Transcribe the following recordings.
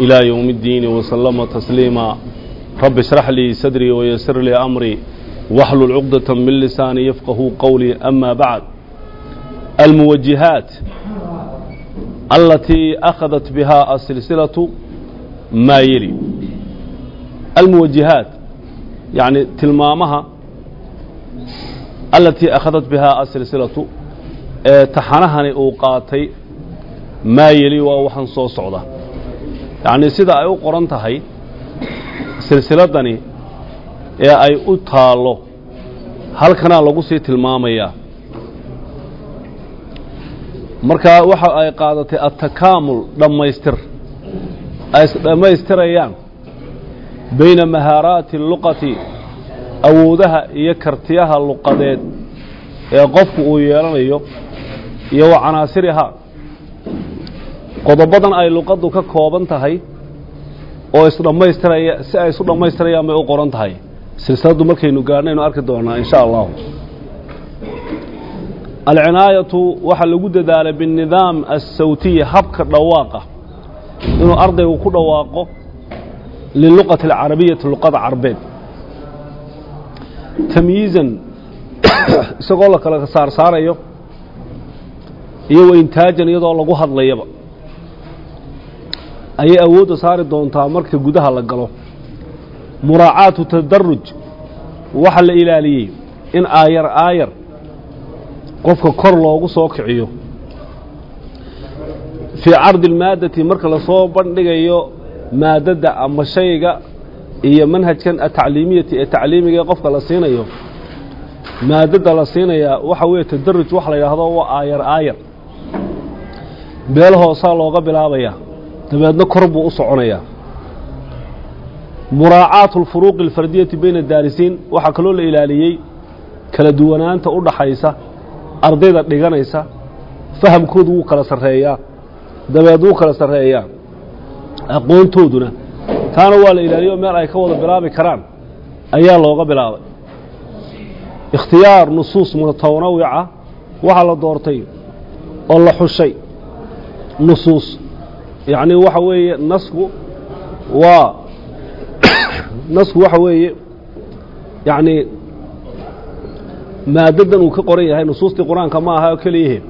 إلى يوم الدين وسلم تسليما رب اشرح لي صدري ويسر لي أمري واحلل عقدة من لساني يفقه قولي أما بعد الموجهات التي أخذت بها السلسلة ما يلي الموجهات يعني تلمامها التي أخذت بها السلسلة taxanahani uu qaatay maa yeli waa waxaan soo socda yacnii sida ay u qoran tahay silsiladdani ee ay u taallo halkanaa lagu sii tilmaamayaa marka waxa ay qaadatay attakaamul dhammaystir. Ay isdhammaystirayaan bayna mahaaraati luqati awoodaha iyo kartiyaha luqadeed ee qofku uu yeelanayo iyo wa canaasirihaa qodobadan ay luqaddu ka kooban tahay oo isdhammaystiraya si ay isu dhammaystirayaan bay u qoran tahay. Silsiladdu markaynu gaadhnaynu arki doonaa in sha allahu. Alcinaayatu waxaa lagu dadaalay biاnidaam assawtiyi habka dhawaaqa. Inuu ardaygu ku dhawaaqo liluqati alcarabiyati luqada carbeed. Tamyiizan isagoo la kala saarsaarayo iyo waintaajan iyadoo lagu hadlayaba ayay awoodda saari doontaa marka gudaha la galo. Muraacaatu tadaruj waxa la ilaaliyey in aayar aayar qofka kor loogu soo kiciyo. Fii cardi almaaddati marka la soo bandhigayo maadadda ama shayga iyo manhajkan atacliimiyati ee tacliimiga ee qofka la siinayo. Maadadda la siinayaa waxa weeye tadaruj waxa la yidhaahdo waa aayar aayar. Meel hoosaa looga bilaabayaa dabeedna kor buu u soconayaa muraacaatu alfuruuqi alfardiyati bayna daarisiin waxaa kaloo la ilaaliyey kala duwanaanta u dhaxaysa ardayda dhiganaysa fahamkoodu wuu kala sarreeyaa dabeed wuu kala sarreeyaa aqoontooduna taana waa la ilaaliyo meel ay ka wada bilaabi karaan ayaa looga bilaabay. Ikhtiyaar nusuus mutanawica waxaa la doortay oo la xushay nusuus yacni waxa weeye nasku waa nasku waxa weeye yacni maadaddan uu ka qoran yahay nusuustii qur'aanka ma aha keliyahe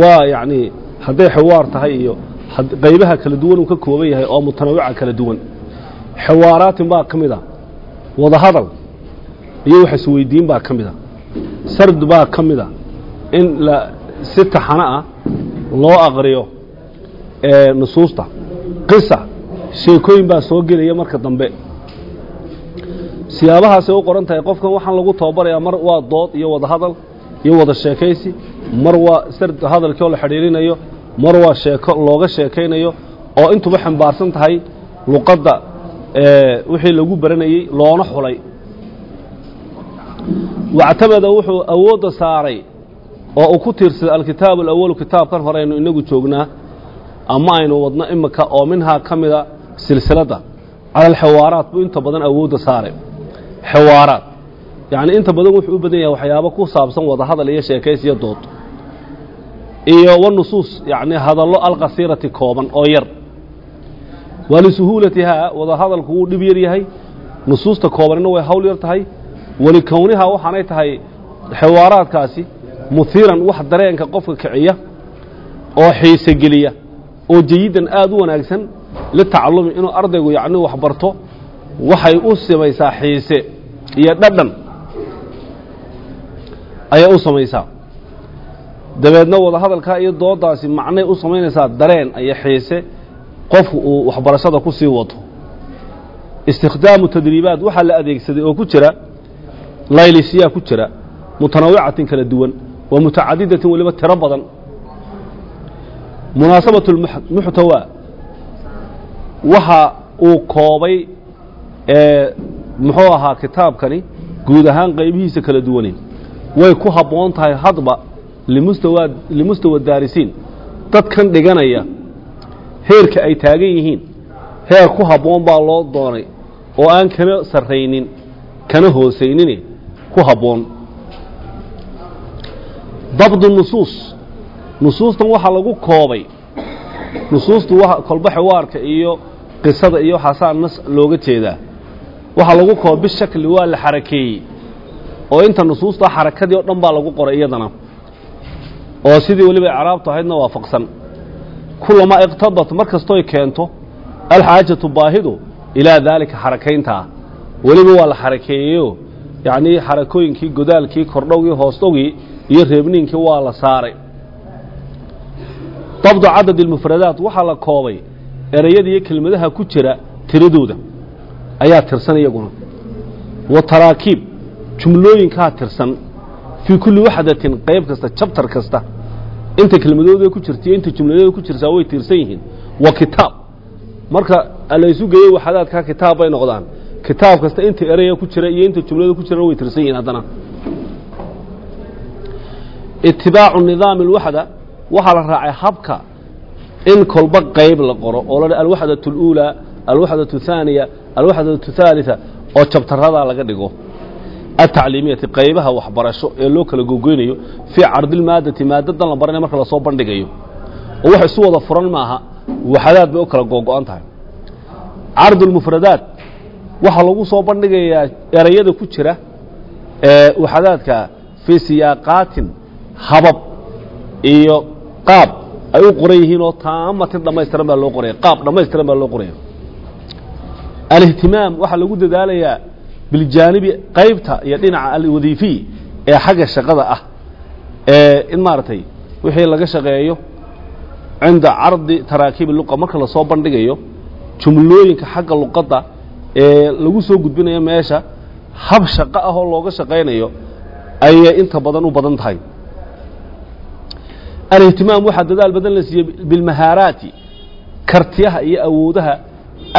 waa yacni hadday xiwaar tahay iyo qaybaha kala duwan uu ka kooban yahay oo mutanawica kala duwan. Xiwaaraatin baa ka mid a wadahadal iyo wax isweydiin baa ka mid a baa ka in si taxano ah loo aqriyo nusuusta qisa sheekooyin baa soo gelaya marka dambe. Siyaabahaasay u qoran tahay qofkan waxaan lagu tababarayaa mar waa dood iyo wada hadal iyo wada sheekaysi mar waa sard hadalkii oo la xidhiirinayo mar waa sheeko looga sheekaynayo oo intuba xambaarsan tahay luqadda wixii lagu baranayey loona xulay. Wactamada wuxuu awoodda saaray oo uu ku tiirsaday alkitaabu alawalu kitaabkan hore aynu inagu joognaa ama aynu wadno imika oo minhaa ka mida silsiladda cala alxiwaaraat buu inta badan awoodda saaray. Xiwaaraat yacni inta badan wuxuu u badan yahay waxyaabo ku saabsan wada hadal iyo sheekays iyo dood. Iyo wanusuus yacni hadallo alqasiirati kooban oo yar. Waa lisuhuulatihaa wada hadalku wuu dhib yar yahay. Nusuusta koobanina way hawl yar tahay. Walikownihaa waxaanay tahay xiwaaraadkaasi muhiiran wax dareenka qofka kiciya oo xiise geliya oo jayidan aad u wanaagsan litacalumi inuu ardaygu yacni wax barto waxay u samaysaa xiise iyo dhadhan ayay u samaysaa. Dabeedna wada hadalkaa iyo doodaasi macnay u samaynaysaa dareen iyo xiise qofku uu waxbarashada ku sii wato. Istikhdaamu tadriibaat waxaa la adeegsaday oo ku jira laylisyaa ku jira mutanawicatin kala duwan wa mutacadidatin weliba tiro badan munaasabaة muxtawaa waxaa uu koobay muxuu ahaa kitaabkani guud ahaan qaybihiisa kala duwane way ku habboon tahay hadba limustawa limustawa daarisiin. Dadkan dhiganaya heerka ay taagan yihiin heer ku habboon baa loo doonay oo aan kana sarraynin kana hoosaynin ku habboon. Dabdu nusuustan waxaa lagu koobay. Nusuustu kolba xiwaarka iyo qisada iyo waxaasaa nas looga jeedaa. Waxaa lagu koobay bishakli waa la xarakeeyey. Oo inta nusuusta xarakadii oo dhan baa lagu qoray iyadana. Oo sidii weliba icraabtu ahaydna waafaqsan. Kulamaa iqtadat mar kastoy keento alxaajatu baahidu ilaa daalika xarakayntaa weliba waa la xarakeeyeyo. Yacnii xarakooyinkii godaalkii kordhowgii hoosdhowgii iyo reebniinkii waa la saaray dabdu cadad ilmufradaat waxaa la koobay ereyada iyo kelmadaha ku jira tiradooda. Ayaa tirsan iyaguna. Wa taraakiib jumlooyinkaa tirsan. Fii kulli waxdatin qayb kasta jabtar kasta. Inta kelmadooda ku jirta iyo inta jumladooda ku jirtaa way tirsan yihiin. Wa kitaab. Marka laysu geeyey waxadaadkaa kitaab bay noqdaan. Kitaab kasta inta eraya ku jira iyo inta jumlada ku jirana way tirsan yihiin haddana waxaa la raacay habka in kolba qayb la qoro oo la alwaxdaة اlأuulى alwaxdaة الثaaniya alwaxdaة الثaaliثa oo jabtaradaa laga dhigo atacliimiyati qaybaha waxbarasho ee loo kala gogoynayo fii cardi اlmaadati maadadan la baranaya marka lasoo bandhigayo oo wax isu wada furan maaha waxadaad bay u kala googo-an tahay cardu اlmufradaat waxaa lagu soo bandhigayaa erayada ku jira ee waxadaadka fii siyaaqaatin habab iyo qaab ay u qoran yihiin oo taamatin dhammaystiran baa loo qoraya qaab dhammaystiran baa loo qoraya alihtimaam waxaa lagu dadaalayaa biljaanibi qaybta iyo dhinaca alwadiifiy ee xagga shaqada ah ee in maaragtay wixii laga shaqeeyo cinda cardi taraakiib luqa marka la soo bandhigayo jumlooyinka xagga luqadda ee lagu soo gudbinayo meesha hab shaqo ah oo looga shaqaynayo ayay inta badan u badan tahay alihtimaam waxaa dadaal badan la siiyey bilmahaaraati kartiyaha iyo awoodaha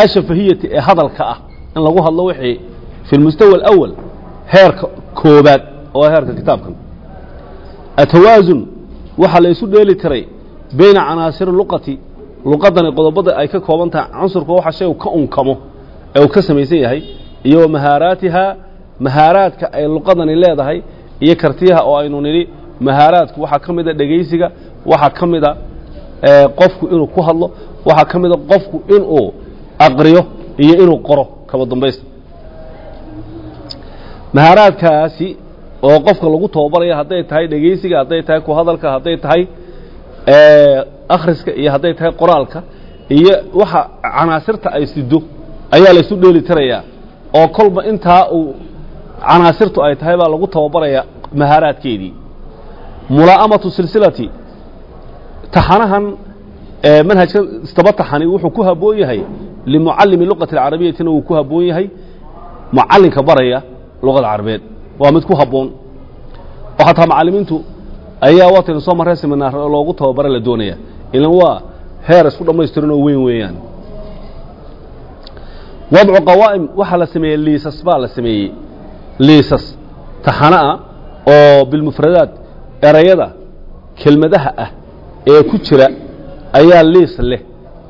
ashafahiyati ee hadalka ah. In lagu hadlo wixii fi lmustawa alawal heerka koobaad oo heerka kitaabkan. Atawaasun waxaa la isu dheeli tiray bayna canaasiri luqati luqadani qodobada ay ka kooban tahay cunsurka waxa shay ka unkamo ee uu ka samaysan yahay iyo wa mahaaraatiha mahaaraadka ay luqadani leedahay iyo kartiyaha oo aynu nidhi mahaaraadku waxaa ka mida dhegaysiga waxaa ka mida qofku inuu ku hadlo waxaa ka mida qofku inuu aqriyo iyo inuu qoro kaba dambaysta mahaaraadkaasi oo qofka lagu tababaraya hadday tahay dhegaysiga hadday tahay ku hadalka hadday tahay akhriska iyo hadday tahay qoraalka iyo waxa canaasirta ay sido ayaa laysu dheeli tirayaa. Oo kolba intaa uu canaasirtu ay tahay baa lagu tababaraya mahaaraadkeedii mulaa'amatu silsilati. Taxanahan manhajka istaba taxani wuxuu ku habboon yahay limucallimi luqati alcarabiyatina wuu ku habboon yahay mucallinka baraya luqada carabeed. Waa mid ku habboon. Oo xataa macallimiintu ayaa waataynu soo marray seminaar loogu tababara la doonaya. Ilan waa heer isku dhammaystiran oo weyn weeyaan. Wadcu qawaa'im waxaa la sameeyey liisas baa la sameeyey liisas taxana ah erayada kelmadaha ah ee ku jira ayaa liis leh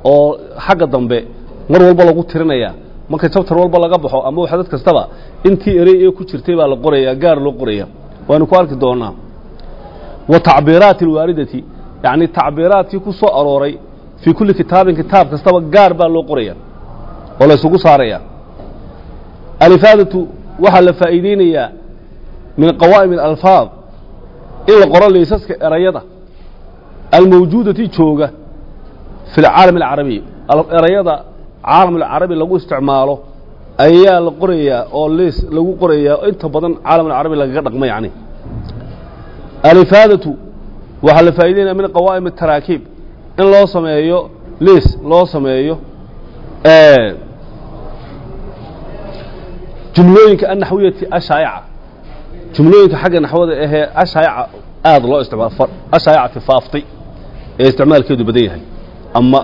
oo xagga dambe mar walba lagu tirinaya marka jabtar walba laga baxo ama waxdad kastaba intii erey ee ku jirtay baa la qoraya gaar loo qoraya. Waanu ku arki doonaa. Wa tacbiiraati alwaaridati yacni tacbiiraadkii ku soo arooray fii kulli kitaabin kitaab kastaba gaar baa loo qoraya oo la ysugu alifaadatu waxaa la faa'iideynayaa min qawaa'im alalfaad in la qoro liisaska erayada almawjuudati jooga fi alcaalam alcarabiy erayada caalam alcarabi lagu isticmaalo ayaa la qorayaa oo liis lagu qorayaa inta badan caalam alcarabi lagaga dhaqmo yacni alifaadatu waxaa la faa'ideynaya min qawaa'im ataraakiib in loo sameeyo liis loo sameeyo jumlooyinka annaxwiyati ashaa'ica jumlooyinka xagga naxwada ahee ashaa'ica aada loo isticmaalo ashaa'icati faaftay ee isticmaalkeedu badan yahay ama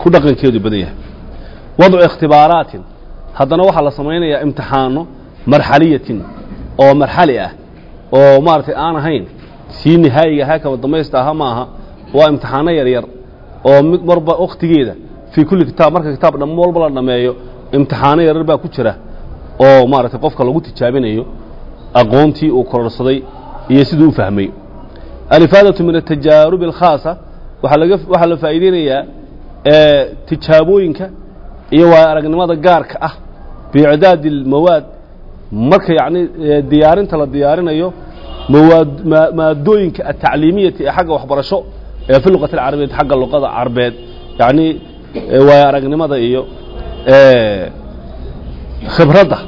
ku dhaqankeedu badan yahay. Wadcu ikhtibaaraatin haddana waxaa la samaynayaa imtixaano marxaliyatin oo marxali ah oo maaragtay aan ahayn sii nihaayiga ahaa kaba damaysta aha ma aha waa imtixaano yaryar oo mid marba wakhtigeeda fii kulli kitaab marka kitaab dham walba la dhammeeyo imtixaano yaryar baa ku jira oo maaragtay qofka lagu tijaabinayo aqoontii uu kororsaday iyo siduu u fahmay. Alifaadatu min atajaarub alkhaasa waxaa la faa'iideynayaa tijaabooyinka iyo waaya aragnimada gaarka ah biicdaadi almawaad. Marka yacni diyaarinta la diyaarinayo maadooyinka atacliimiyati ee xagga waxbarasho ee fi luqati alcarabiyati xagga luqada carbeed. Yacni waaya aragnimada iyo khibradda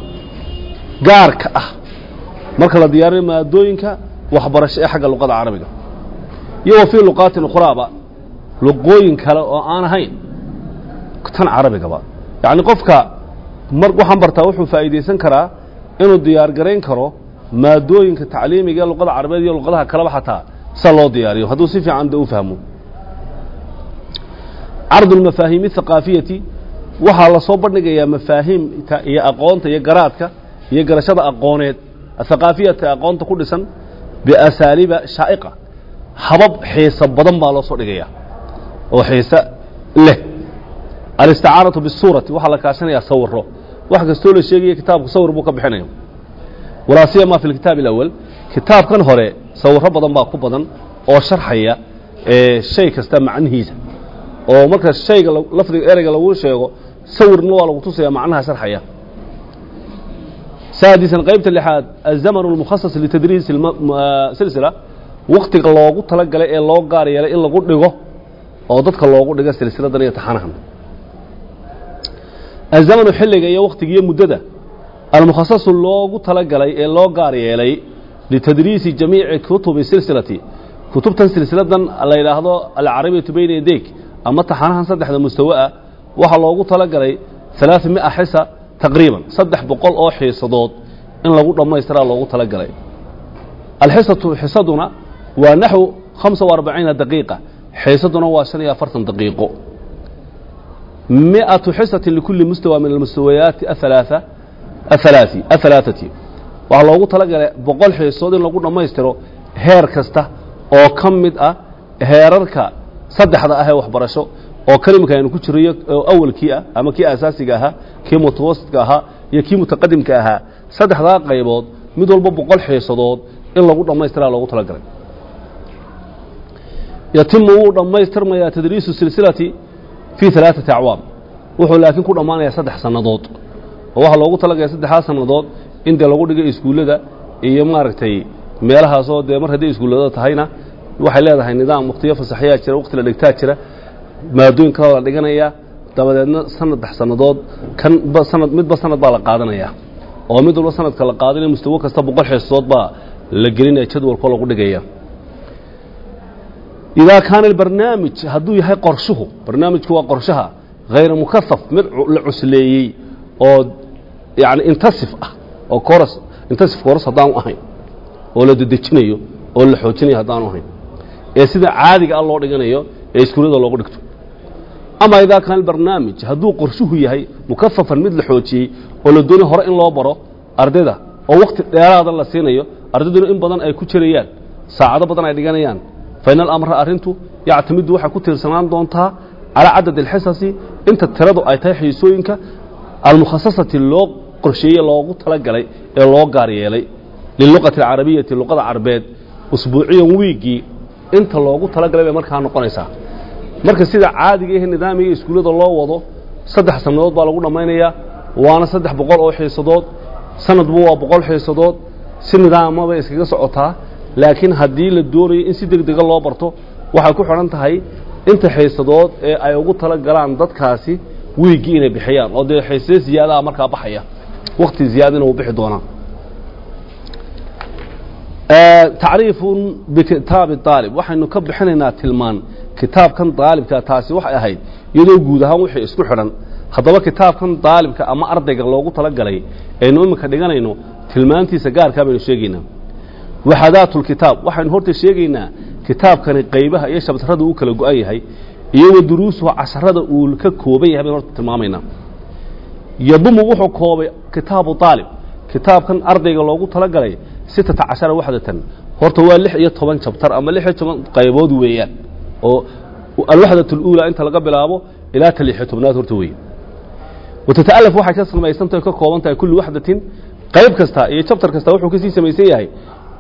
gaarka ah marka la diyaarinayo maadooyinka waxbarasho ee xagga luqada carabiga. Iyo wa fii luqaatin ukhraaba luqooyin kale oo aan ahayn tan carabigaba yacni qofka mar waxaan bartaa wuxuu faa'iidaysan karaa inuu diyaar garayn karo maadooyinka tacliimiga ee luqada carabeed iyo luqadaha kaleba xataa sida loo diyaariyo. Hadduu si fiican de u fahmo. Cardu almafaahiimi athaqaafiyati waxaa la bandhigayaa mafaahiimta iyo aqoonta iyo garaadka iyo garashada aqooneed athaqaafiyata aqoonta ku dhisan biasaaliiba shaa'iqa habab xiiso badan baa loo soo dhigayaa oo xiise leh alisticaanatu bisuurati waxaa la kaashanayaa sawiro wax kastoo la sheegaya kitaabku sawir buu ka bixinaya walaa siyama fi lkitaabi alawal kitaabkan hore sawiro badan baa ku badan oo sharxaya shay kasta macnihiisa oo marka shayga lafdiga ereyga lagu sheego sawirna waa lagu tusaya macnaha sharxaya saadisan qaybta lixaad azamanu almukhasas litadriis silsila waktiga loogu talagalay ee loo gaar yeelay in lagu dhigo oo dadka loogu dhigo silsiladan iyo taxanahan. Azamanu xilliga iyo waktiga iyo muddada almukhasasu loogu talagalay ee loo gaar yeelay litadriisi jamiici kutubi silsilati kutubtan silsiladan la yidhaahdo alcarabiyatu bayna yadeeg ama taxanahan saddexda mustawa'a waxaa loogu talagalay alaaa mia xisa taqriiban saddex boqol oo xiisadood in lagu dhammaystiraa loogu tala galay alxisatu xisaduna waa naxwu hamsa arbaciina daqiiqa xiisaduna waa shan iyo afartan daqiiqo miatu xisati likulli mustawa min almustawayaati aalaaa ahalaaثi ahalaaثati waxaa loogu tala galay boqol xiisood in lagu dhammaystiro heer kasta oo ka mid ah heerarka saddexda ah ee waxbarasho oo kelimka aynu ku jirayo awalkii ah ama kii asaasiga ahaa kii mutawasitka ahaa iyo kii mutaqadimka ahaa saddexdaa qaybood mid walba boqol xiisadood in lagu dhammaystiraa loogu talagalay. Yatimu wuu dhammaystirmayaa tadriisu silsilati fii alaaثati acwaam. Wuxuu laakiin ku dhammaanayaa saddex sannadood. Oo waxaa loogu talagalaya saddexdaa sannadood in dee lagu dhigay iskuullada iyo maaragtay meelahaasoo dee mar hadday iskuullada tahayna waxay leedahay nidaam wakhtiyo fasaxyaa jira wakhti la dhigtaa jira maadooyin kaloo la dhiganayaa dabadeedna sanaddex sannadood kan sanad midba sanad baa la qaadanayaa oo mid walba sanadka la qaadanayo mustawo kasta boqol xiisadood baa la gelinaya jadwalkoo lagu dhigaya. Idaa kaana albarnaamij hadduu yahay qorshuhu barnaamijku waa qorshaha hayra mukahaf mid la cusleeyey oo yani intasif ah oo koras intasif koras haddaanu ahayn oo la dedejinayo oo la xoojinayo haddaanu ahayn. Ee sida caadiga ah loo dhiganayo ee iskuullada loogu dhigto ama idaa kaana albarnaamij hadduu qorshuhu yahay mukafafan mid la xoojiyey oo la doonay hore in loo baro ardayda oo wakhti dheeraada la siinayo ardayduna in badan ay ku jirayaan saacado badan ay dhiganayaan. Fain alamra arrintu yactamidu waxay ku tiirsanaan doontaa calaa cadad alxisasi inta tiradu ay tahay xiisooyinka almukhasasati loo qorsheeye loogu talagalay ee loo gaar yeelay. Liluqati alcarabiyati luqada carbeed usbuuciyan wiiggii inta loogu talagalay bay markaa noqonaysaa marka sida caadiga ihe nidaamiga iskuullada loo wado saddex sannadood baa lagu dhammaynayaa. Waana saddex boqol oo xiisadood. Sanadbu waa boqol xiisadood. Si nidaamabay iskaga socotaa laakiin haddii la doonayo in si deg dega loo barto waxay ku xidhan tahay inta xiisadood ee ay ugu tala galaan dadkaasi wiiggii inay bixiyaan. Oo dee xiisado ziyaadaha markaa baxaya. Wakti ziyaadana uu bixi doonaa. Tacriifun bikitaabi aalib waxaynu ka bixinaynaa tilmaan kitaabkan daalibka taasi waxay ahayd iyadoo guud ahaan wixii isku xidhan haddaba kitaabkan daalibka ama ardayga loogu talagalay aynu iminka dhiganayno tilmaantiisa gaarkaa baynu sheegaynaa. Waxadaatu lkitaab waxaynu horta sheegaynaa kitaabkani qaybaha iyo shabtarada uu kala go-an yahay iyo wa casharada uu ka kooban yahay baynu horta tilmaamaynaa. Yadumu wuxuu koobay kitaabu aalib kitaabkan ardayga loogu talagalay sittata cashara waxdatan horta waa lix iyo toban jabtar ama lix iyo toban qaybood weeyaan oo alwaxdat اluulaa inta laga bilaabo ilaa ta lix iyo tobnaad horta weeye. Watata'alaf waxay ka samaysantahay ka kooban tahay kulli waxdatin qayb kasta iyo jabtar kasta wuxuu ka sii samaysan yahay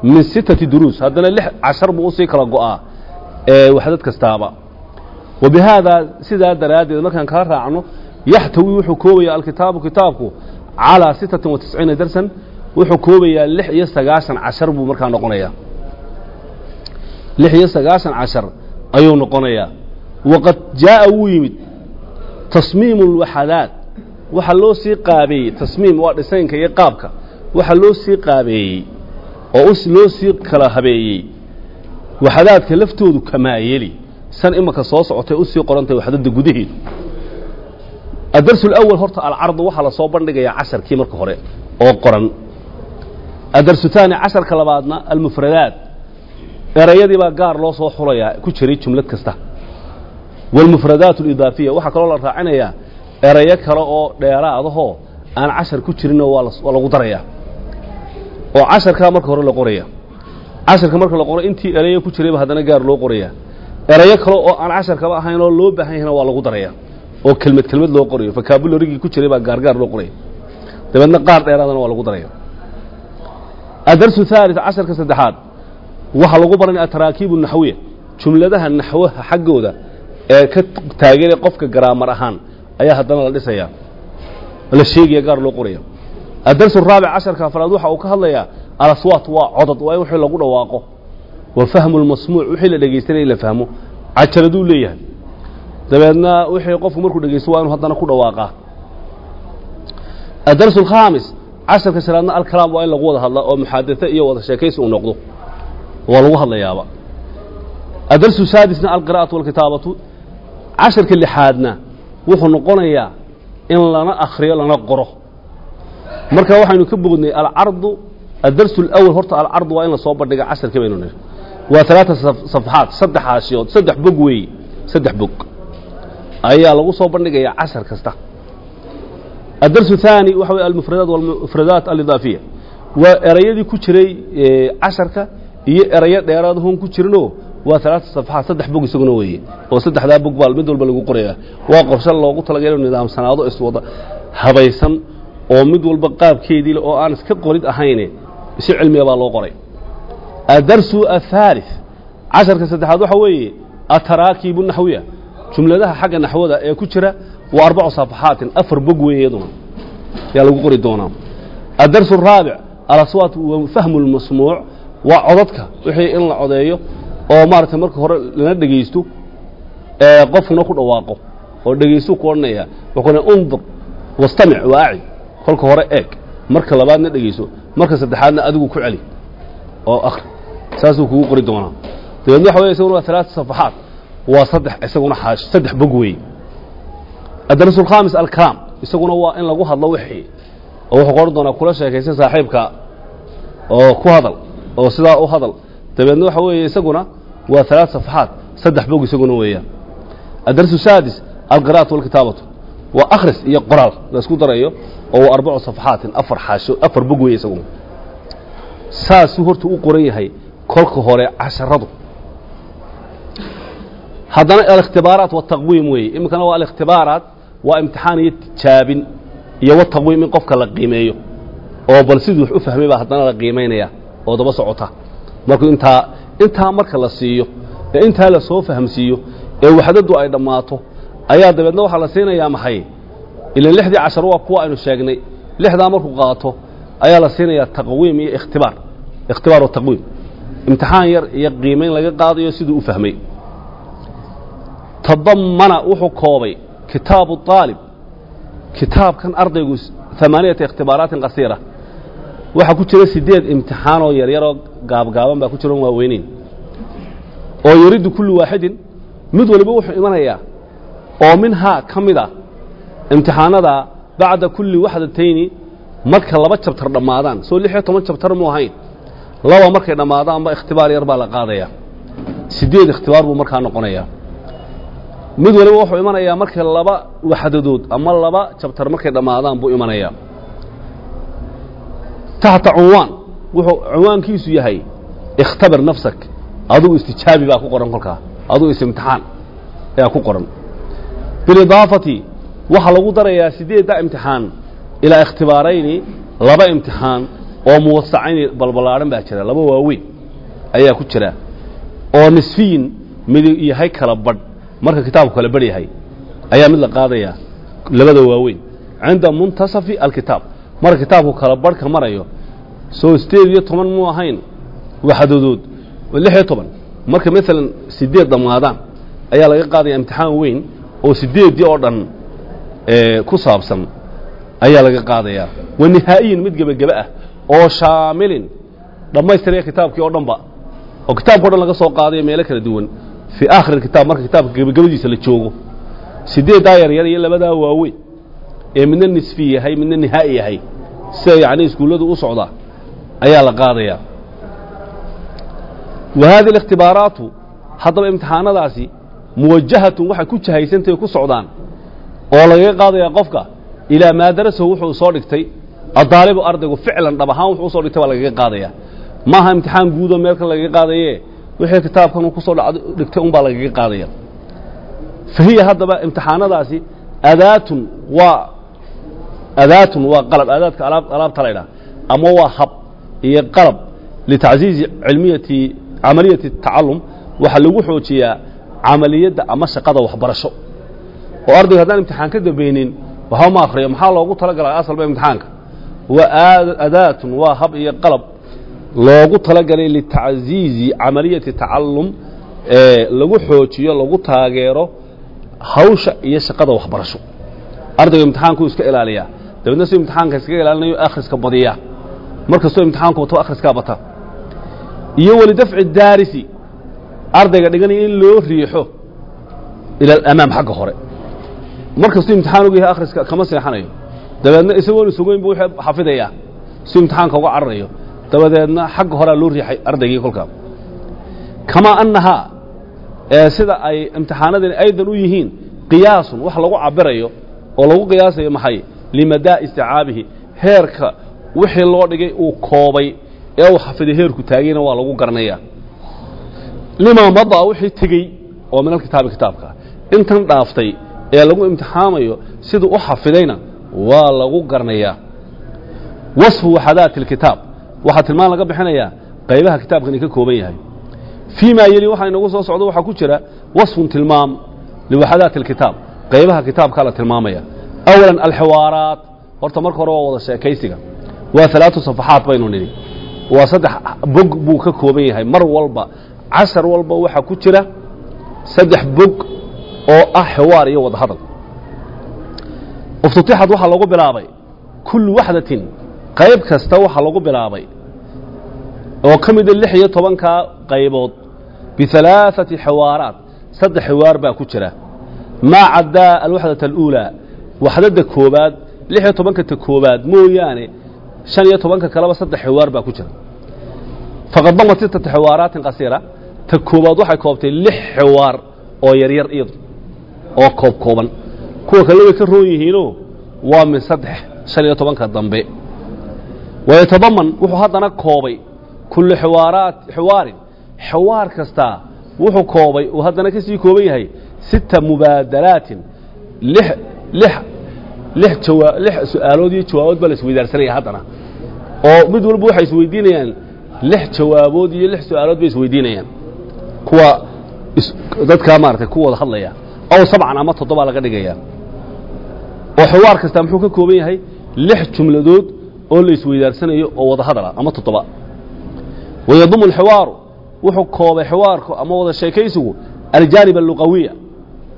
min sittati duruus. Haddana lix cashar buu u sii kala go'aa waxdad kastaaba. Wa sidaa daraaddeed markaan kala raacno yaxtawi wuxuu koobaya alkitaabu kitaabku calىa sittatin wa darsan wuxuu koobayaa lix iyo sagaashan cashar buu markaa noqonayaa. Lix iyo sagaashan cashar ayuu noqonayaa waqad jaaءa wuu yimid tasmiimu اlwaxadaat waxaa loo sii qaabeeyey tasmiim waa dhisaynka iyo qaabka waxaa loo sii qaabeeyey oo loo sii kala habeeyey waxadaadka laftoodu kamaayeli san imaka soo socotay usii qorantay waxdada gudaheedu adarsu اlأwal horta alcardu waxaa la soo bandhigayaa casharkii marka hore oo qoran adarsu taani casharka labaadna almufradaat erayadii baa gaar loo soo xulayaa ku jiray jumlad kasta. Wاlmufradaat اlidaafiya waxaa kaloo la raacinayaa erayo kale oo dheeraadahoo aan cashar ku jirinoo waa lagu darayaa. Oo casharkaa marka hore la qoraya casharka marka la qoro intii erayo ku jirayba haddana gaar loo qoraya erayo kale oo aan casharkaba ahayn oo loo baahan yahna waa lagu daraya oo kelmad kelmad loo qorayo vocabulorygii ku jiray baa gaargaar loo qoraya dabeedna qaar dheeraadana waa lagu daraya adarsu haalit casharka saddexaad waxaa lagu baranaya ataraakiibu naxwiya jumladaha naxwaha xaggooda ee ka taageeray qofka garaamar ahaan ayaa haddana la dhisaya la sheegaya gaar loo qoraya. Adarsu raabic casharka afraad waxa uu ka hadlayaa alaswaat waa codod waa wixii lagu dhawaaqo. Wa fahmu lmasmuuc wixii la dhegaystanay in la fahmo. Cajaladuu leeyahay. Dabeedna wixii qofku markuu dhegaysto waa inu haddana ku dhawaaqaa. Adarsu alkhaamis casharka shanaadna alkalaam waa in lagu wada hadlaa oo muxaadate iyo wada sheekaysi uu noqdo waa lagu hadlayaaba. Adarsu saadisna alqira'atu walkitaabatu casharka lixaadna wuxuu noqonayaa in lana akhriyo lana qoro. Marka waxaynu ka bognay alcardu adarsu alawal horta alcardu waa in la soo bandhiga casharkii baynu nidhi. Waa talaata safxaad saddex haashiyood saddex bog weeye saddex bog ayaa lagu soo bandhigayaa cashar kasta. Adarsu thaani waxa wey almufradaat walmufradaat alidaafiya. Waa erayadii ku jiray casharka iyo erayo dheeraadahoon ku jirinoo waa alaata safxaad saddex bog isaguna weeye oo saddexdaa bog baa mid walba lagu qorayaa waa qorshe loogu talagala inu nidaamsanaado iswada habaysan oo mid walba qaabkeediile oo aan iska qorid ahayne si cilmiga baa loo qoray. Adarsu athaalith casharka saddexaad waxa weeye ataraakibu naxwiya. Jumladaha xagga naxwada ee ku jira waa arbacu safaxaatin afar bog weeye iyaduna. Yaa lagu qori doonaa. Adarsu araabic alaswaat wa lmasmuuc waa codadka wixii in la codeeyo oo maaragtay marka hore lana dhegaysto ee qofkuna ku dhawaaqo oo dhegaystu ku odhanaya wuxuu undur wastamic waaci kolka hore eeg marka labaadna dhegayso marka saddexaadna adigu ku celi. Oo akhri. Saasuu kugu qori doonaa. Dabeedna waxa wey isaguna waa alaata safaxaat waa saddex isaguna xaash saddex bog weeye adarsu alkhaamis alkalaam isaguna waa in lagu hadlo wixii. Oo wuxuu qoran doonaa kula sheekaysa saaxiibka oo ku hadal oo sidaa u hadal. Dabeedna waxa weeye isaguna waa alaat safaxaat saddex bog isaguna weeyaan. Adarsu saadis alqira'atu walkitaabatu. Waa akhris iyo qoraal la isku darayo oo arbacu safaxaatin afar xaasho afar bog weeye isaguna. Saasuu horta u qoran yahay kolka hore casharadu. Haddana alikhtibaaraat wataqwiim weeye. Iminkana waa alikhtibaaraat waa imtixaan iyo tijaabin iyo wataqwiim in qofka la qiimeeyo. Oo bal siduu wax u fahmay baa haddana la qiimaynaya oo daba socota. Markuu intaa intaa marka la siiyo ee intaa la soo fahamsiiyo ee waxdadu ay dhammaato ayaa dabeedna waxaa la siinayaa maxay? Ilan lixdii cashar waa kuwa aynu sheegnay. Lixdaa markuu qaato ayaa la siinayaa taqwiim iyo ikhtibaar. Ikhtibaar wa taqwiim. Imtixaan yar iyo qiimayn laga qaadayo siduu u fahmay. Tadamana wuxuu koobay kitaabu aalib kitaabkan ardaygu amaaniyata ikhtibaaraatin qasiira waxaa ku jira sideed imtixaanoo yaryaroo gaabgaaban baa ku jira on waaweyneyn oo yaridu kullu waaxidin mid waliba wuxuu imanayaa oo minhaa ka mid a imtixaanada bacda kulli waxdatayni marka laba jabtar dhammaadaan. Soo lix iyo toban jabtar mu ahayn. Laba markay dhammaadaanba ikhtibaar yar baa la qaadaya. Sideed ikhtibaar buu markaa noqonayaa. Mid waliba wuxuu imanayaa markay laba waxdadood ama laba jabtar markay dhammaadaan buu imanayaa taxta cunwaan. Wuxuu cunwaankiisu yahay ikhtabir nafsak. Adugu istijaabi baa ku qoran kolkaa. Adugu is-imtixaan ayaa ku qoran. Bilidaafati waxaa lagu darayaa sideedda imtixaan ilaa ikhtibaarayni laba imtixaan oo muwasacayni balballaadhan baa jira. Laba waaweyn ayaa ku jira oo nisfiyin mid yahay kala badh. Marka kitaabku kala badh yahay ayaa mid la qaadayaa labada waaweyn. Cinda muntasafi alkitaab marka kitaabku kala badhka marayo soo sideed iyo toban mu ahayn waxdadood lix iyo toban. Marka maalan sideed dhammaadaan ayaa laga qaadaya imtixaan weyn oo sideeddii oo dhan ku saabsan ayaa laga qaadayaa wa nihaa'iyin mid gebagebe ah oo shaamilin dhammaystiraya kitaabkii oo dhanba oo kitaabka o dhan laga soo qaadayo meelo kala duwan. Fii aakhir kitaab marka kitaabka gebagabadiisa la joogo sideeddaa yaryar iyo labadaa waaweyn ee midna nisfi yahay midna nihaa'i yahay sida yacnii iskuulladu u socda ayaa la qaadayaa wa haadihi alikhtibaaraatu haddaba imtixaanadaasi muwajahatun waxay ku jahaysantahay ku socdaan oo lagaga qaadayaa qofka ilaa maa wuxuu soo dhigtay addaalibu ardaygu ficlan dhab ahaan wuxuu u soo dhigtay baa lagaga qaadaya. Maaha imtixaan guudo meel kale lagaga qaadaye wixii kitaabkan ku soo dhigtay unbaa lagaga qaadaya. Fa haddaba imtixaanadaasi adaatun waa adaatun waa qalab. Aadaadka alaab alaabta la ydhaha ama waa hab iyo qalab litacziizi cilmiyati camaliyati tacalum waxaa lagu xoojiyaa camaliyadda ama shaqada waxbarasho. Oo ardaygu haddaan imtixaan ka dambaynin waxba akhriyo. Maxaa loogu talagalay asalba imtixaanka? Waa adaatun waa hab iyo qalab loogu talagalay litacziizi camaliyati tacalum ee lagu xoojiyo lagu taageero hawsha iyo shaqada waxbarasho. Ardayga imtixaankuu iska ilaaliyaa dabeedna si imtixaanka iskaga ilaalinayo akhriska badiya markastoo imtixaanku wato akhriskaa bata. Iyo walidafci daarisi ardayga dhiganaya in loo riixo ila alamaam xagga hore. Markastuu imtixaan og yahay akhriska kama seexanayo. Dabeedna isagoon isugoynba wuxuu xafidayaa si imtixaanka uga cararayo. Dabadeedna xagga horea loo riixay ardaygii kolkaa. Kamaa annahaa sida ay imtixaanadani aydan u yihiin qiyaasun wax lagu cabirayo oo lagu qiyaasayo maxay limadaa isticaabihi heerka wixii loo dhigay uu koobay ee uu xafiday heerku taagayna waa lagu garanayaa. Limaa madaa wixii tegey oo min alkitaabi kitaabka intan dhaaftay ee lagu imtixaamayo siduu u xafidayna waa lagu garanayaa. Wasfu waxadaati اlkitaab waxaa tilmaan laga bixinayaa qaybaha kitaabkani ka kooban yahay. Fii yeli waxaa inagu soo socdo waxaa ku jira wasfun tilmaam liwaxadaati اlkitaab qaybaha kitaabkaa la tilmaamaya awala alxiwaaraat horta marka hore waa wada sheekaysiga waa alaatu safaxaat baynu nidhi waa saddex bog buu ka kooban yahay mar walba cashar walba waxaa ku jira saddex bog oo ah xiwaar iyo wada hadal iftitixad waxaa lagu bilaabay kullu waxdatin qayb kasta waxaa lagu bilaabay oo ka mida lix iyo tobankaa qaybood bialaaثati xiwaaraat saddex xiwaar baa ku jira maa caddaa alwaxdata aluulaa waxdada koobaad lix iyo tobanka ta koobaad mooyaane shan iyo tobanka kaleba saddex xiwaar baa ku jira. Faqad damat sittata xiwaaraatin qasiira ta koobaad waxay koobtay lix xiwaar oo yaryar iyadu oo koob kooban. Kuwa kale way ka roon yihiinoo waa min saddex shan iyo tobanka dambe. Wayatadaman wuxuu haddana koobay kullu xiwaaraat xiwaarin xiwaar kastaa wuxuu koobay uu haddana ka sii kooban yahay sita mubaadalaatin lix lix su'aalood iyo jawaabood baa la haddana. Oo mid walba waxay isweydiinayaan lix jawaabood iyo lix su'aalood bay isweydiinayaan kuwa dadkaa maaragtay ku wada hadlaya ow sabcan ama toddobaa laga dhigaya. Oo xiwaar kastaa muxuu ka kooban yahay lix jumladood oo la isweydaarsanayo oo wada hadala ama toddoba. Wayadumu alxiwaaru wuxuu koobay xiwaarku ama wada sheekaysigu aljaanib alluqawiya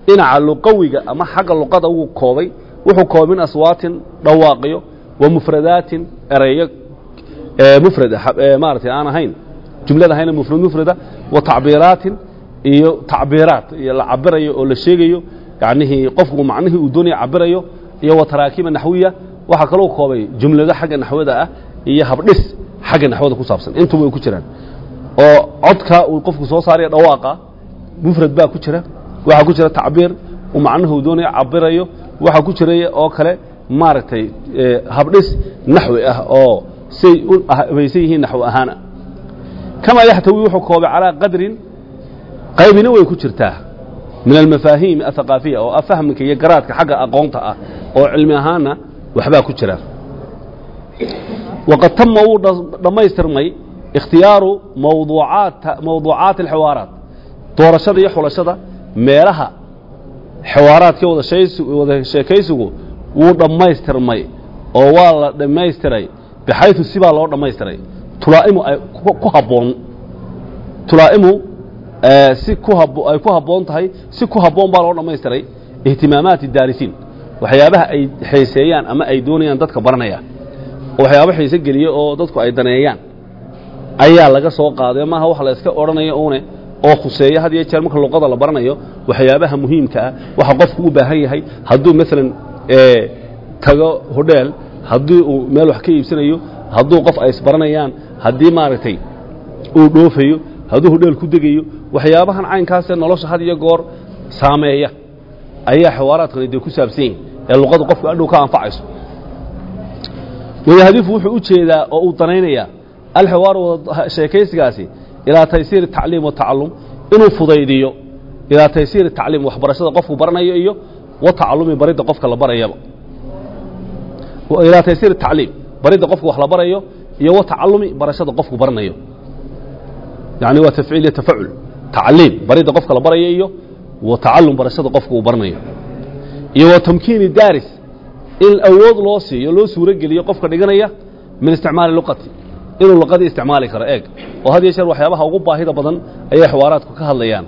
dhinaca luqawiga ama xagga luqada wuu koobay wuxuu koobay min aswaatin dhawaaqiyo wa mufradaatin ereyo mufrad maaratay aan ahayn jumlad ahayna mufrad mufrada wa tacbiiraatin iyo tacbiiraat iyo la cabirayo oo la sheegayo yacnihii qofku macnihii uu doonaya cabirayo iyo wa taraakiiba naxwiya waxaa kaloo koobay jumlado xagga naxwada ah iyo habdhis xagga naxwada ku saabsan intuba way ku jiraan. Oo codka uu qofku soo saaraya dhawaaqa mufrad baa ku jira waxaa ku jira tacbiir uu macnuhu doonaya cabirayo waxaa ku jiraya oo kale maaragtay habdhis naxwi ah oo say u habaysan yihiin naxwi ahaana kamaa yaxtawi wuxuu koobay calaa qadrin qaybina way ku jirtaa. Min almafaahiim athaqaafiya oo ah iyo garaadka xagga aqoonta ah oo cilmi ahaanna waxbaa ku jira. Waqad tama wuu dhammaystirmay ikhtiyaaru mawduucaati alxiwaaraat doorashada iyo xulashada meelaha xiwaaraadka wada sheekaysigu wuu dhammaystirmay oo waa la dhammaystiray bixaytu sibaa loo dhammaystiray. Tulaa'imu ay ku habboon. Tulaa'imu si ay ku habboon tahay si ku habboon baa loo dhammaystiray. Ihtimaamaati daarisiin. Waxyaabaha ay xiiseeyaan ama ay doonayaan dadka baranaya. Oo waxyaabo xiise geliya oo dadku ay daneeyaan. Ayaa laga soo qaaday maaha wax la iska odhanayo uune oo khuseeya had iyo jeer marka luqada la baranayo waxyaabaha muhiimka ah waxa qofku u baahan yahay hadduu maalan tago hodheel haddii uu meel wax ka iibsanayo hadduu qof ay isbaranayaan haddii maaragtay uu dhoofayo hadduu hodheel ku degayo waxyaabahan caynkaasee nolosha had iyo goor saameeya. Ayaa xawaaraadkani dee ku saabsan yihiin ee luqadu qofku adhow ka anfacayso. Wayahdifu wuxuu u jeedaa oo uu danaynayaa wada sheekaysigaasi ilaa taysiiri tacliim watacalum inuu fudaydiyo. Ilaa taysiiri tacliim waxbarashada qofku baranayo iyo wa tacalumi baridda qofka la barayaba ilaa taysiiri tacliim baridda qofku wax la barayo iyo wa tacalumi barashada qofku baranayo. Yani waa tafciil iyo tafacul. Tacliim baridda qofka la barayo iyo wa tacalum barashada qofka uu baranayo. Iyo wa tamkiini daaris. In awood loo siiyo loo suuro geliyo qofka dhiganaya min isticmaali luqati inuu luqadii isticmaali karo eeg. Oo had iyo jeer waxyaabaha ugu baahida badan ayay xawaaraadku ka hadlayaan.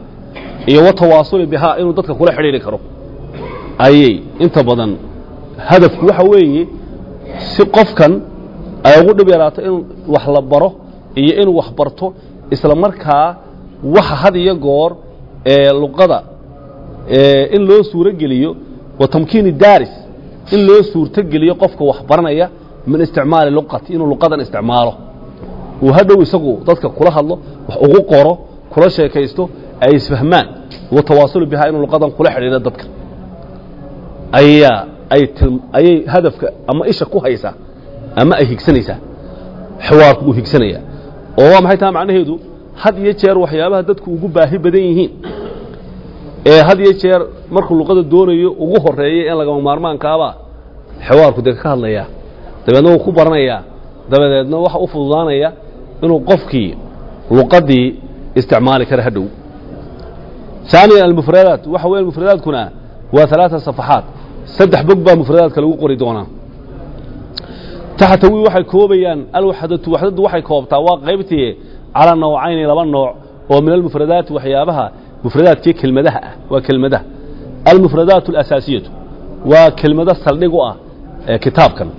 Iyo wa tawaasuli bihaa inuu dadka kula xidhiiri karo. Ayay inta badan hadafku waxa weeye si qofkan ay ugu dhib yaraato in wax la baro iyo inuu wax barto isla markaa waxa had iyo goor ee luqada in loo suuro geliyo wa daaris in loo suurto geliyo qofka wax baranaya min isticmaali luqati inuu luqadan isticmaalo uu hadhow isagu dadka kula hadlo wax ugu qoro kula sheekaysto ay isfahmaan wa tawaasulu bihaa inuu luqadan kula xidhiiro dadka. Ayaa ay ayay hadafka ama isha ku haysaa ama ay higsanaysaa. Xiwaarku uu higsanayaa. Oo waa maxay taha macnaheedu? Had iyo jeer waxyaabaha dadku ugu baahi badan yihiin. Ee had iyo jeer markuu luqada doonayo ugu horreeya in lagama maarmaankaaba xiwaarku dee ka hadlayaa. Dabeedna wuu ku baranayaa. Dabadeedna waxa u fududaanaya inuu qofkii luqadii isticmaali kara hadhow ثaaniya almufradaat waxa weya mufradaadkuna waa ثaلaaثa صaفaxaat saddex bog baa mufradaadka lagu qori doonaa taxtawi waxay koobayaan alwaxdatu waxdadu waxay koobtaa waa qaybtii calaa nawcayni laba nooc oo min almufradaati waxyaabaha mufradaadkii kelmadaha ah waa kelmadaha almufradaat اlasaasiyatu waa kelmado saldhig u ah ee kitaabkan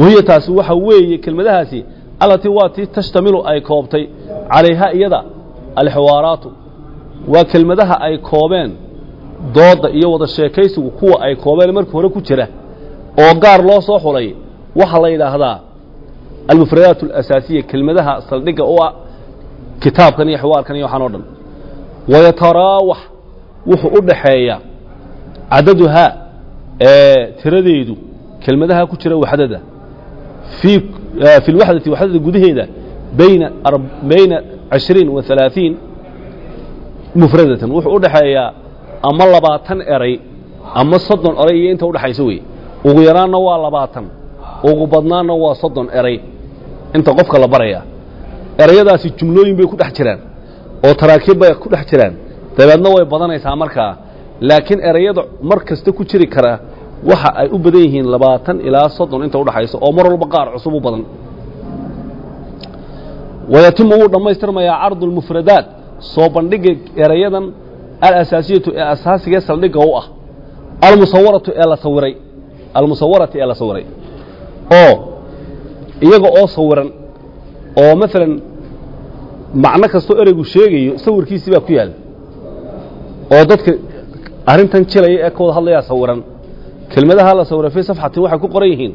wahiya taasi waxa weeye kelmadahaasi allatii waa tii tashtamilu ay koobtay calayha iyada alxiwaaraatu waa kelmadaha ay koobeen dooda iyo wada sheekaysigu kuwa ay koobeen markii hore ku jira oo gaar loo soo xulay waxaa la yidhaahdaa almufradaat alasaasiya kelmadaha saldhigga u ah kitaabkan iyo xiwaarkan iyo waxaan o dhan wayataraawax wuxuu u dhaxeeya cadaduhaa ee tiradeedu kelmadaha ku jira waxdada fi lwaxdati waxdada gudaheeda bayna cashriin wa halaaثiin mufradatan wuxuu u dhaxeeyaa ama labaatan eray ama soddon eray iyo inta udhaxaysa wey ugu yaraanna waa labaatan ugu badnaanna waa soddon eray inta qofka la baraya erayadaasi jumlooyin bay ku dhex jiraan oo taraakiib bay ku dhex jiraan dabeedna way badanaysaa markaa laakiin erayada mar kasta ku jiri kara waxa ay u badan yihiin labaatan ilaa soddon inta udhaxaysa oo mar walba qaar cusub u badan. Wayatimu wuu dhammaystirmayaa cardu lmufradaat soo bandhiga erayadan alasaasiyatu ee asaasigae saldhigga u ah. Almusawaratu ee la sawiray. Almusawarati ee la sawiray. Oo iyaga oo sawiran oo maalan macno kastoo ereygu sheegayo sawirkiisii baa ku yaal. Oo dadka arrintan jilaya ee ka wada hadlayaa sawiran kelmadaha la sawiray fii safxatin waxay ku qoran yihiin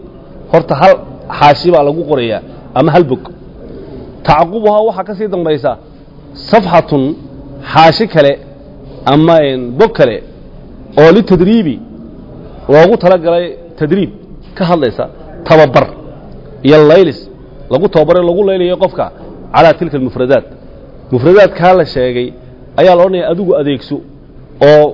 horta hal xaashi baa lagu qorayaa ama hal bog. Tacaqubuhaa waxaa ka sii dambaysa safxatun xaashi kale ama bog kale oo litadriibi loogu talagalay tadriib ka hadlaysa tababar iyo laylis lagu tababaray lagu laylayo qofka calaa tilka almufradaat. Mufradaadkaa la sheegay ayaa la odhanaya adigu adeegso oo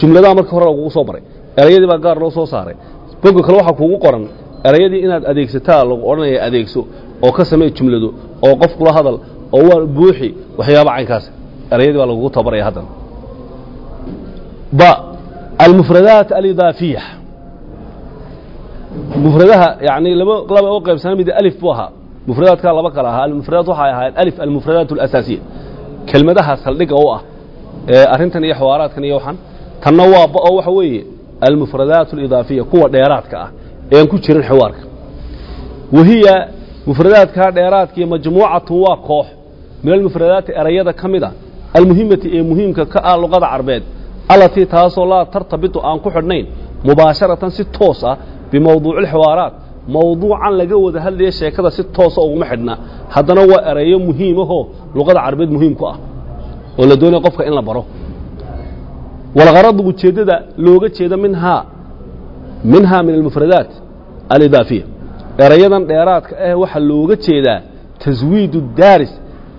jumladaha marka hore lagugu soo baray erayadii baa gaar loo soo saaray. Boga kale waxaa kuugu qoran erayadii inaad adeegsataa lagu odhanaya adeegso oo ka samee jumlado oo qof kula hadal oo waa buuxi waxyaaba caynkaas. Erayadii baa lagugu tababaraya haddana ba almufradaat alidaafiya. Mufradaha yani laba laba u qaybsana mid alif buu ahaa. Mufradaadkaa laba kale ahaa almufradaat waxay ahaayeen alif almufradaat alasaasiya kelmadaha saldhigga u ah ee arrintan iyo xawaaraadkan iyo waxan. Tanna waa ba oo waxa weeye almufradaat alidaafiya kuwa dheeraadka ah ean ku jirin xiwaarka wahiya mufradaadkaa dheeraadkiiyo majmuucatun waa koox min almufradaati erayada ka mid a almuhimati ee muhiimka ka ah luqada carbeed allatii taasoo laa tartabitu aan ku xidhnayn mubaasharatan si toos ah bimawduuci alxiwaaraat mawduucan laga wada hadlaya sheekada si toosa uguma xidhna haddana waa erayo muhiimahoo luqada carbeed muhiim ku ah oo la doonaya qofka in la baro walgaradu ujeeddada looga jeedo minhaa minhaa min almufradaat alidaafiya. Erayadan dheeraadka ah waxaa looga jeedaa taswiidu daaris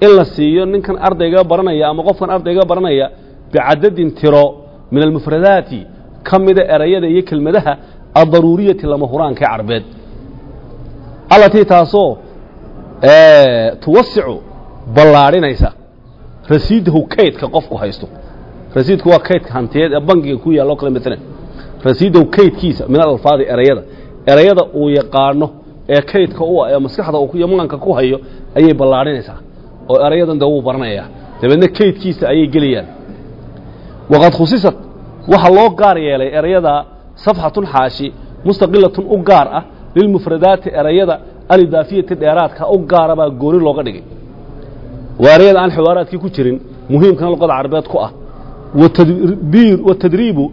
in la siiyo ninkan ardayga baranaya ama qofkan ardayga baranaya bicadadin tiro min almufradaati ka mida erayada iyo kelmadaha addaruuriyati lama huraanka ee carbeed. Allatii taasoo tuwasicu ballaadhinaysa rasiidahu kaydka qofku haysto rasiidku waa kaydka hantiyeed ee bangiga ku yaalla o kale maalan rasiidahu kaydkiisa min alalfaadi erayada erayada uu yaqaano ee kaydka u ah ee maskaxda iyo maanka ku hayo ayay ballaadhinaysaa. Oo erayadan de wuu baranayaa dabeedna kaydkiisa ayay gelayaan. Waqad khusisat waxaa loo gaar yeelay erayada safxatun xaashi mustaqilatun u gaar ah lilmufradaati erayada alidaafiyati dheeraadka u gaara baa gooni looga dhigay. Waa erayada aan xiwaaraadkii ku jirin muhiimkana luqada carbeed ku ah watadriibu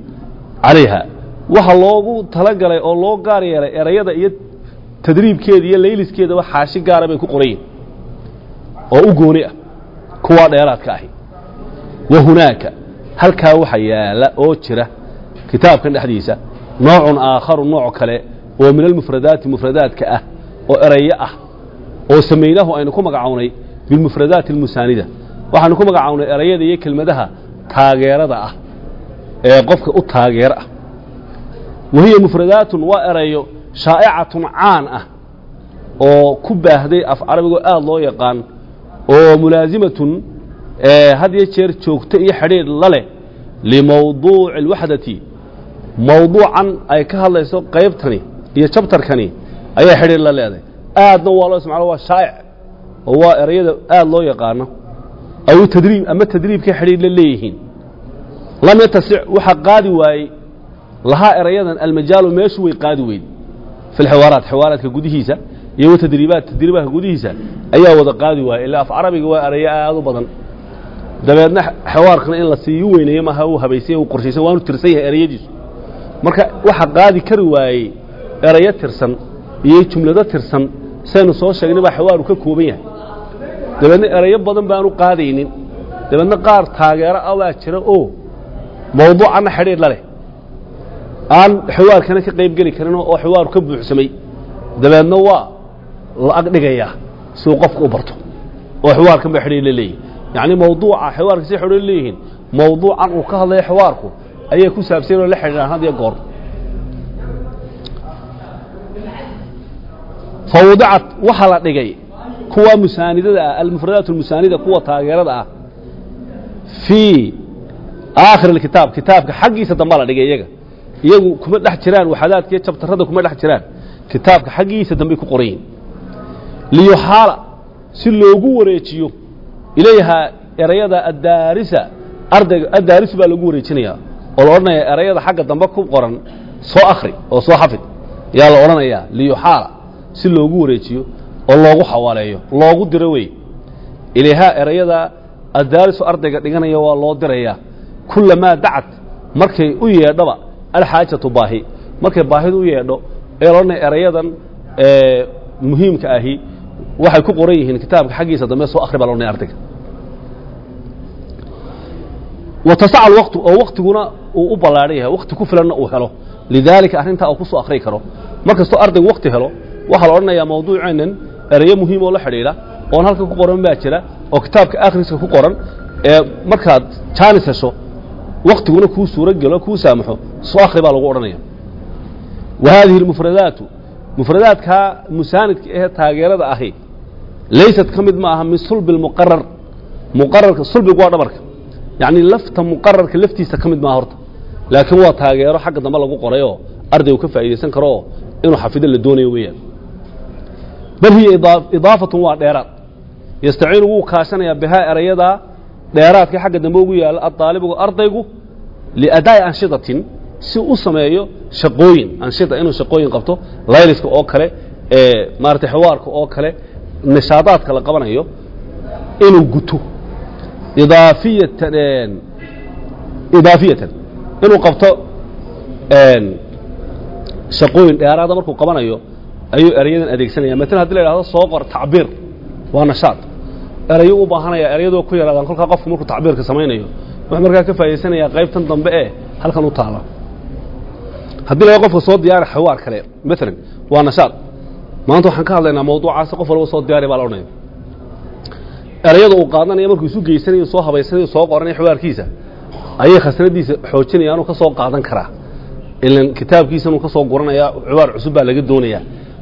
calayha. Waxa loogu talagalay oo loo gaar yeelay erayada iyo tadriibkeeda iyo layliskeedaba xaashi gaara bay ku qorayiin oo u gooni ah. Kuwaa dheeraadka ahi. Wa hunaaka. Halkaa waxa yaalla oo jira kitaabkan dhexdiisa noocun aakharu nooc kale oo min almufradaati mufradaadka ah oo erayo ah oo samaynaahu aynu ku magacownay bilmufradaati almusaanida. Waxaanu ku magacownay erayada iyo kelmadaha taageerada ah ee qofka u taageero ah. Wahiya mufradaatun waa erayo shaa'icatun caan ah oo ku baahday af carabigoo aad loo yaqaan oo mulaasimatun had iyo jeer joogto iyo xidhiidh la leh limawduuci alwaxdati mawduucan ay ka hadlayso qaybtani iyo jabtarkani ayay xidhiidh la leedahay aadna waa loo isticmaalo waa shaa'ic oo waa erayada aad loo yaqaano. Aw tadriib ama tadriibkay xidhiidh la leeyihiin lam yatasic waxaa qaadi waayey. Lahaa erayadan almajaalu meeshu way qaadi weyd. Fi lxiwaaraat xiwaaraadka gudihiisa iyo watadriibaat tadriibaadka gudihiisa ayaa wada qaadi waayey. Ilaa af carabiga waa erayo aad u badan. Dabeedna xawaarkana in la siiyu weyneeye maaha uu habaysay uu qorshaysan waanu tirsan yahay erayadiisu marka waxa qaadi kari waayey erayo tirsan iyo jumlado tirsan saynu soo sheegnay baa xawaaru ka kooban yahay. Dabeedna erayo badan baanu qaadaynin. Dabeedna qaar taageero jira mawduucanna xidhiidh la leh. Aan xiwaarkana ka qayb geli karin oo xiwaaru ka buuxsamay dabeedna waa la ag si uu qofka u barto oo xiwaarkan ba xidhiidh la leeyihiin yacni mawduuca xiwaarka si xidhiidh leeyihiin mawduucan uu ka hadlaya xiwaarku ayay ku saabsan oo la xidhiidhaan had iyo goor. Fawdicat waxaa la dhigay kuwa musaanidada ah almufradaat almusaanida kuwa taageerada ah fii aakhir kitaab kitaabka xaggiisa dambaa la dhigay iyaga. Iyagu kuma dhex jiraan waxadaadka iyo jabtarrada kuma dhex jiraan. Kitaabka xaggiisa dambay ku qoran yihiin liyuxaala si loogu wareejiyo ilayhaa erayada addaarisa ardayga addaarisu baa lagu wareejinayaa. Oo la odhanaya erayada xagga dambe ku qoran soo akhri oo soo xafid. Yaa la odhanayaa liyuxaala si loogu wareejiyo oo loogu xawaaleeyo loogu diro wey ilayhaa erayada addaarisu ardayga dhiganaya waa loo dirayaa kullamaa dacad markay u yeedhoba alxaajatu baahi markay baahidu u yeedho ee la odhanaya erayadan muhiimka ahi waxay ku qoran yihiin kitaabka xaggiisa dambe soo akhri baa la odhanaya ardayga watasaca alwaqtu oo waktiguna uu u ballaadhan yahay wakti ku filanna uu helo lidaalika arrintaa uu ku soo akhriyi karo mar kastoo ardaygu wakti helo waxaa la odhanayaa mawduuceennan ereyo muhiim oo la xidhiidha oon halkan ku qoran baa jira oo kitaabka akhriska ku qoran ee markaad jaanis hesho waktiguna kuu suuro gelo kuu saamaxo soo akhri baa lagu odhanaya. Wa haadihi almufradaatu mufradaadkaa musaanidka ahee taageerada ahi laysat ka mid ma aha min sulbi almuqarar muqararka sulbigu waa dhabarka. Yacni lafta muqararka laftiisa ka mid maaha horta. Laakiin waa taageero xagga dambe lagu qorayoo ardaygu ka faa'iidaysan karooo inuu xafido la doonayo weeyaan. Bal hiya idaafatun waa dheeraad. Yastaciinu wuu kaashanayaa bihaa erayadaa dheeraadka xagga dambe ugu yaalla addaalibigu ardaygu liadaa'i anshidatin si u sameeyo shaqooyin anshida inuu shaqooyin qabto layliska oo kale ee maaragtay xiwaarka oo kale nishaadaadka la qabanayo inuu guto. Idaafiyatan idaafiyatan. Inuu qabto shaqooyin dheeraada markuu qabanayo ayuu erayadan adeegsanaya. Maalan haddi la idhahdo soo qor tacbiir waa nashaad erayo u baahanaya erayadoo ku yaraadaan kolkaa qofku markuu tacbiirka samaynayo wuxuu markaa ka faa'idaysanayaa qaybtan dambe ee halkan u taala. Haddii laga qofka soo diyaari xawaar kale maalan waa nashaad. Maanta waxaan ka hadlaynaa mawduucaasi qof walba soo diyaari baa la odhanaya erayada uu qaadanaya markuu isu geysanayo soo habaysanayo soo qoranaya xawaarkiisa ayay khasnadiisa xoojinaya inuu ka soo qaadan karaa. Ilan kitaabkiisa inuu ka soo guranaya xuwaar cusub baa laga doonaya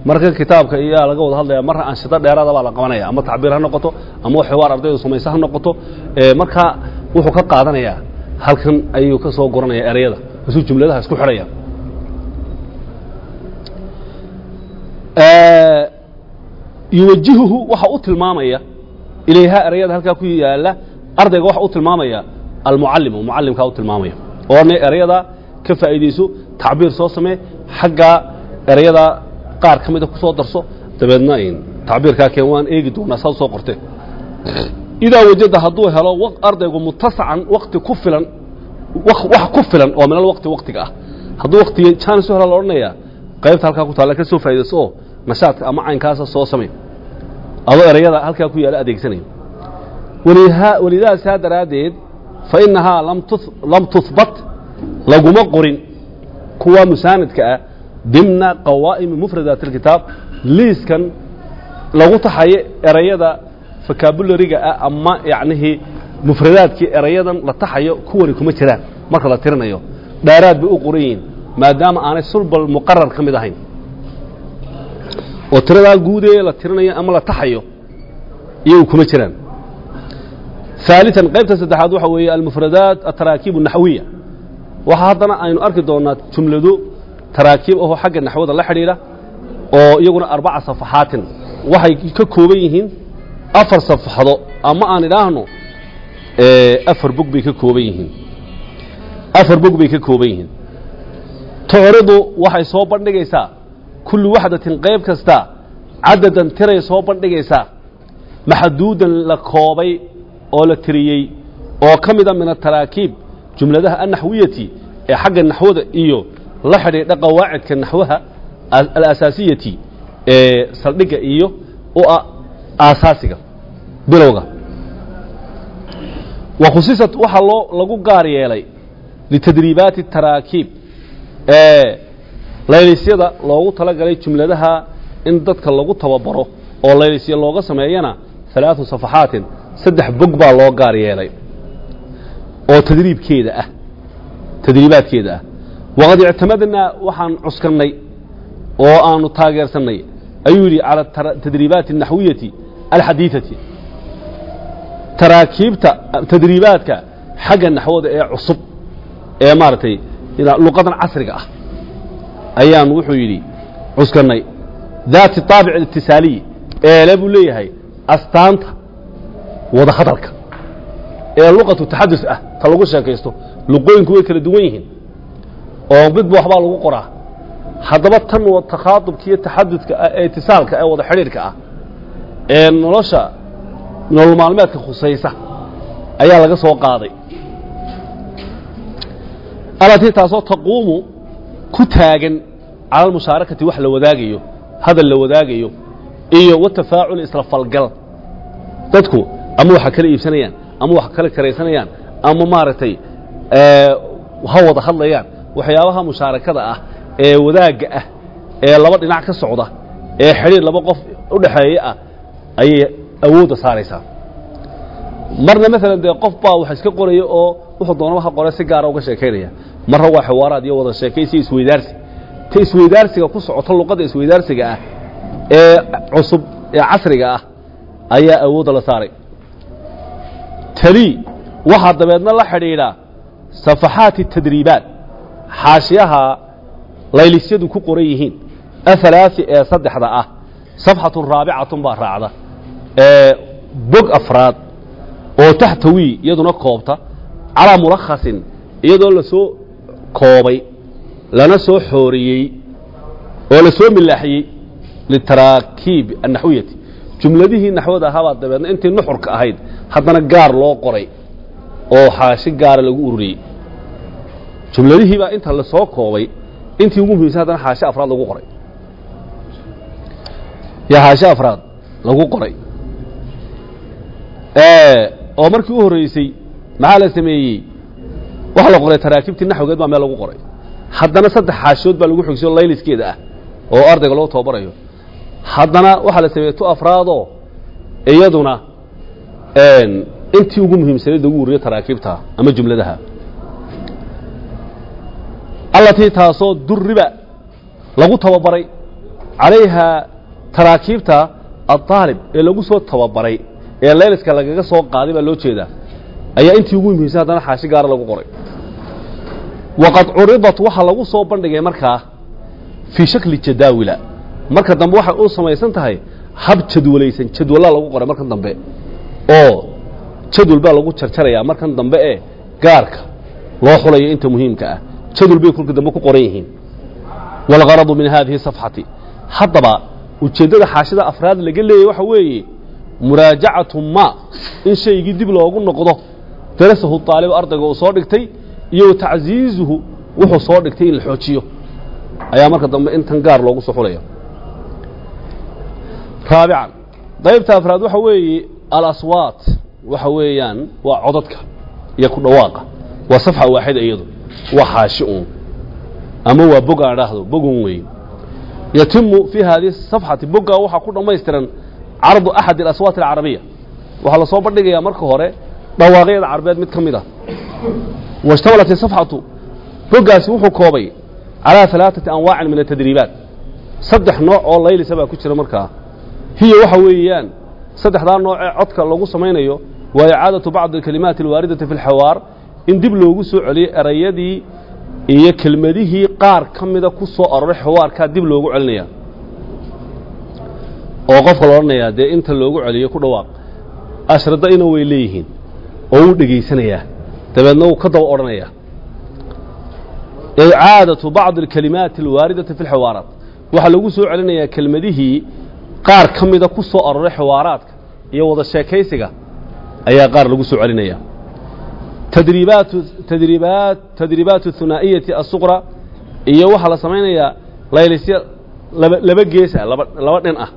marka kitaabka iyaa laga wada hadlaya marna anshito dheeraada baa la qabanaya. Ama tacbiir ha noqoto ama xiwaar ardaydu samaysa ha noqoto. Markaa wuxuu ka qaadanayaa halkan ayuu ka guranaya erayada isuu jumladaha isku xidhaya. Yuwajihuhu waxa u tilmaamaya ilayha erayada halkaa ku yaalla ardayga waxa u tilmaamaya almucallimu mucallimkaa u tilmaamaya. Oona erayada ka faa'iidayso tacbiir soo samee xaggaa erayada qaar ka mida ku soo darso dabeedna tacbiirkaa keen waan eegi doonaa saad soo qorte idaa wajada hadduu helo ardaygu mutasacan wakti ku filan wax ku filan oo minal wakti waktiga ah. Hadduu wakti jaanis u helo la odhanayaa qaybta halkaa ku taalla ka soo faa'idayso oo nashaadka ama caynkaasa soo samay. Adoo erayada halkaa ku yaalla adeegsanaya walidaha saa daraaddeed fa innahaa lam tuhbat laguma qorin. Kuwa musaanidka ah dimna qawaa'imi mufradaat alkitaab liiskan lagu taxayo erayada fakabulariga ah ama yacnihii mufradaadkii erayadan la taxayo kuwani kuma jiraan marka la tirinayo dheeraad bay u qoran yihiin maadaama aanay sulbal muqarar ka mid ahayn oo tiradaa guudee la tirinayo ama la taxayo iyagu kuma jiraan ثالثا qaybta saddexaad waxa weeye almufradaat ataraakiib الnaxwiya waxa haddana aynu arki doonaa jumlado taraakiib ahoo xagga naxwada la xidhiidha oo iyaguna arbaca safaxaatin waxay ka kooban yihiin afar safaxdo ama aan idhaahno afar bog bay ka kooban yihiin. Afar bog bay ka kooban yihiin. Tucridu waxay soo bandhigaysaa kullu waxdatin qayb kasta cadadan tiray soo bandhigaysaa. Maxduudan la koobay oo la tiriyey oo ka mida min ataraakiib jumladaha annaxwiyati ee xagga naxwada iyo la xidhiidha qawaacidka naxwaha alasaasiyati ee saldhigga iyo u aasaasiga bilowga. Wa khusisat waxaa loo lagu gaar yeelay litadriibaati taraakiib ee laylisyada loogu talagalay jumladaha in dadka lagu tababaro oo laylisya looga sameeyana alaau safaxaatin saddex bog baa loo gaar yeelay oo tadriibkeeda ah tadriibaadkeeda ah waqad ictamadnaa waxaan cuskannay oo aanu taageersannay ayuu yidhi calى tadriibaati الnaxwiyati alxadiiثati taraakiibta tadriibaadka xagga naxwada ee cusub ee maaragtay luqadan casriga ah ayaan wuxuu yidhi cuskannay daati طaabic اlitisaaliyi eele buu leeyahay astaanta wada hadalka ee luqatu taxadus ah ta lagu sheekaysto luqooyinku way kala duwan yihiin oo midba waxbaa lagu qoraa. Haddaba tan takhaadubka iyo taxadudka ah ee itisaalka ee wada xidhiidhka ah ee nolosha nolol maalmeedka khusaysa ayaa laga soo qaaday. Alatii taasoo taquumu ku taagan cala almushaarakati wax la wadaagayo hadal la wadaagayo iyo watafaacul isla falgal. Dadku ama waxa kala iibsanayaan ama wax kala karaysanayaan ama maaragtay ha wada hadlayaan waxyaabaha mushaarakada ah ee wadaagga ah ee laba dhinac ka socda ee xidhiir laba qof u dhexeeya ah ayay awoodda saaraysaa. Marna maalan dee qof baa wax iska qoraya oo wuxuu doonaba ha qore si gaara uga sheekaynaya. Marna waa xiwaaraad iyo wada sheekaysi isweydaarsi. Ta isweydaarsiga ku socoto luqadda isweydaarsiga ah ee cusub ee casriga ah ayaa awoodda la saaray. Tali waxaa dabeedna la xidhiidha safaxaati tadriibaat xaashiyaha laylisyadu ku qoran yihiin. Ahalaaثi ee saddexda ah safxatun raabicatun baa raacda. Ee bog afraad oo taxtawii iyaduna koobta calaa mulakhasin iyadoo la soo koobay lana soo xooriyey oo la soo milaaxiyey litaraakiib annaxwiyati. Jumladihii naxwada ahaabaa dabeedna intii nuxurka ahayd haddana gaar loo qoray oo xaashi gaara lagu ururiyey jumladihii baa inta la soo koobay intii ugu muhiimsan haddana xaashi afraad lagu qoray. Yaa xaashi afraad lagu qoray. Oo markii u horreysay maxaa la sameeyey? Waxa la qoray taraakiibtii naxwigeed baa meel lagu qoray. Haddana saddex xaashiyood baa lagu xogsiyo layliskeeda ah oo ardayga loo tababarayo. Haddana waxaa la sameeyey tu afraadoo iyaduna intii ugu muhiimsanayd lagu ururiyo taraakiibta ama jumladaha allatii taasoo duriba lagu tababaray calayhaa taraakiibta aaalib ee lagu soo tababaray ee layliska lagaga soo qaaday baa loo jeedaa ayaa intii ugu muhiimsan haddana xaashi gaara lagu qoray. Waqad curidat waxaa lagu soo bandhigay markaa fii shakli jadaawila. Marka dambe waxay u samaysan tahay hab jadwalaysan jadwallaa lagu qoray markan dambe oo jadwal baa lagu jarjarayaa markan dambe ee gaarka loo xulayo inta muhiimka ah jadwal bay kolka dambe ku qoran yihiin. Waalgaradu min haadihi safxati haddaba ujeeddada xaashida afraad laga leeyay waxa weeye muraajacatu ma in shaygii dib loogu noqdo. Darasahu aalibu ardayga uu soo dhigtay iyo tacsiizuhu wuxuu soo dhigtay in la xoojiyo. Ayaa marka dambe intan gaar loogu soo xulaya. Raabican qaybta afraad waxa weeye alaswaat waxa weeyaan waa codadka iyo ku dhawaaqa. Waa safxa waaxida iyadu waa xaashi uun. Ama waa bog aan idhaahdo bogun weeye yatimu fii haadihi safxati boggaa waxaa ku dhammaystiran cardu axad alaswaat alcarabiya. Waxaa la soo bandhigayaa marka hore dhawaaqyada carabeed mid ka mid ah. Waishtamalat isafxatu boggaasi wuxuu koobay calaa alaaثati anwaacin min atadriibaat saddex nooc oo laylisa baa ku jira markaa. Hiya waxa weeyaan saddexdaa nooc ee codka lagu samaynayo waa icaadatu bacdi alkalimaati alwaaridati fi اlxawaar in dib loogu soo celiyo erayadii iyo kelmadihii qaar ka mida ku soo aroray xawaarkaa dib loogu celinaya oo qofka la odhanayaa dee inta loogu celiyo ku dhawaaq ashrada ina way leeyihiin oo wuu dhegaysanayaa. Dabeedna wuu ka daba odhanayaa icaadatu bacdi alkalimaati alwaaridati fi lxiwaaraat waxaa lagu soo celinayaa kelmadihii qaar ka mida ku soo aroray xiwaaraadka iyo wada sheekaysiga ayaa qaar lagu soo celinaya tadriibaat tadriibaat tadriibaatu hunaa'iyati asuqra iyo waxaa la samaynayaa laylisyo laba laba gees ah laba laba dhin ah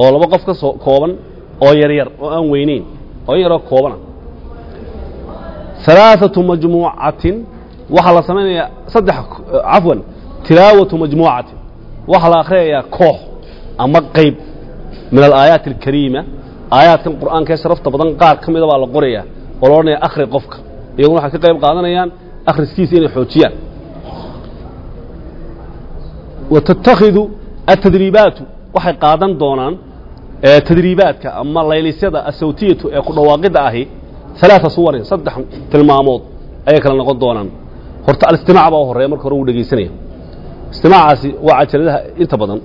oo laba qof ka soo kooban oo yaryar oo aan weynayn oo in yaroo koobanah halaaثatu majmuucatin waxaa la samaynayaa saddex cafwan tilaawatu majmuucatin waxaa la akhriyayaa koox ama qayb min alaayaati alkariima. Aayaadkan qur'aanka ee sharafta badan qaar ka mida baa la qorayaa oo la odhanayaa akhri iyaguna waxay ka qayb qaadanayaan akhriskiisa inay xoojiyaan. Watattakhidu atadriibaatu waxay qaadan doonaan tadriibaadka ama laylisyada asawtiyatu ee ku dhawaaqidda ahi alaaa suwarin saddex tilmaamood ayay kala noqon doonaan. Horta alistimac baa u horreya marka hore wuu dhegaysanaya istimaacaasi waa cajaladaha inta badan.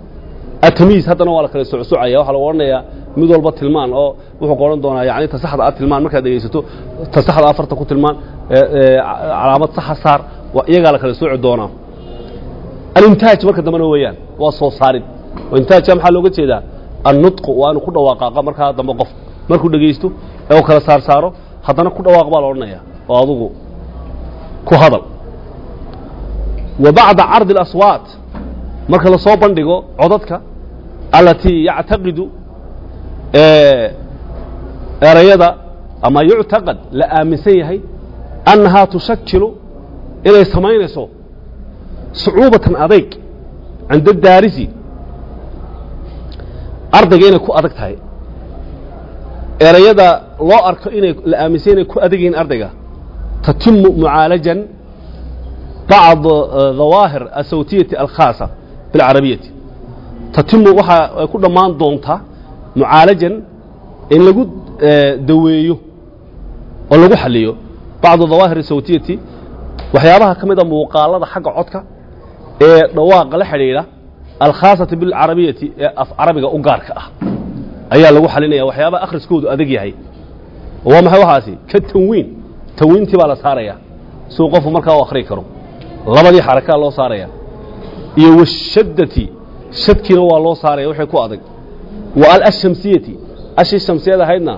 Atamiis haddana waa la kala socsocayaa waxaa lagu odhanayaa mid walba tilmaan oo wuxuu odhan doonaa yani tasaxda a tilmaan markaad dhegaysato tasaxda afarta ku tilmaan calaamad saxa saar iyagaa la kala sooci doonaa. Alintaaj marka dambena weeyaan waa soo saarid. Oo intaajka maxaa looga jeedaa? Annutqu waa ku dhawaaqaaqa markaa dambe qof. Markuu dhegaysto ee kala saar haddana ku dhawaaq baa la odhanaya oo adugu ku hadal. Wa bacda cardi اlaswaat marka la soo bandhigo codadka alatii yactaqidu erayada ama yuctaqad la aaminsan yahay annahaa tushakilu inay samaynayso sucuubatan adayg cinda daarisi ardayga inay ku adag tahay. Erayada loo arko inay la aaminsan inay ku adag yihiin ardayga tatimu mucaalajan bacd dawaahir asawtiyati alkhaasa bilcarabiyati tatimu waxaa ku dhammaan doontaa mucaalajan in lagu daweeyo oo lagu xaliyo bacdu dawaahir asawtiyati waxyaabaha ka mid a muuqaalada xagga codka ee dhawaaqa la xidhiidha alkhaasati bilcarabiyati ee af carabiga u gaarka ah ayaa lagu xalinaya waxyaabaha akhriskoodu adag yahay. Waa maxay waxaasi? Ka tanwiin. Tanwiintii baa la saaraya siuu qofku markaa u akhri karo. Labadii xarakaa loo saaraya iyo washaddati shadkiina waa loo saaraya waxay ku adag wa al ashamsiyati ashii shamsiyada ahaydna